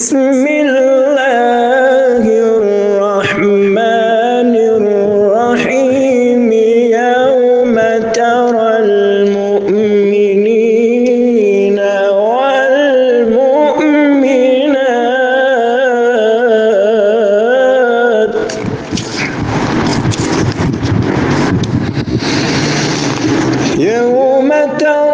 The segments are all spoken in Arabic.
بسم الله الرحمن الرحيم. يوم ترى المؤمنين والمؤمنات. يوم ترى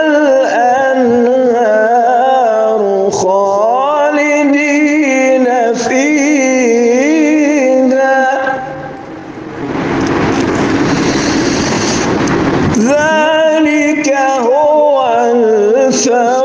الأنهار خالدين فيها. ذلك هو الفوز.